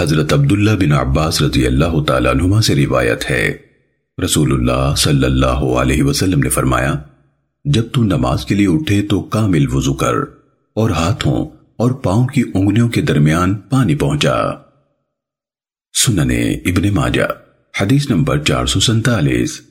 حضرت عبداللہ بن عباس رضی اللہ تعالیٰ عنہما سے روایت ہے۔ رسول اللہ صلی اللہ علیہ وسلم نے فرمایا، جب تو نماز کے لیے اٹھے تو کامل وضو کر اور ہاتھوں اور پاؤں کی انگلیوں کے درمیان پانی پہنچا۔ سننے ابن ماجہ، حدیث نمبر چار سو سنتالیس۔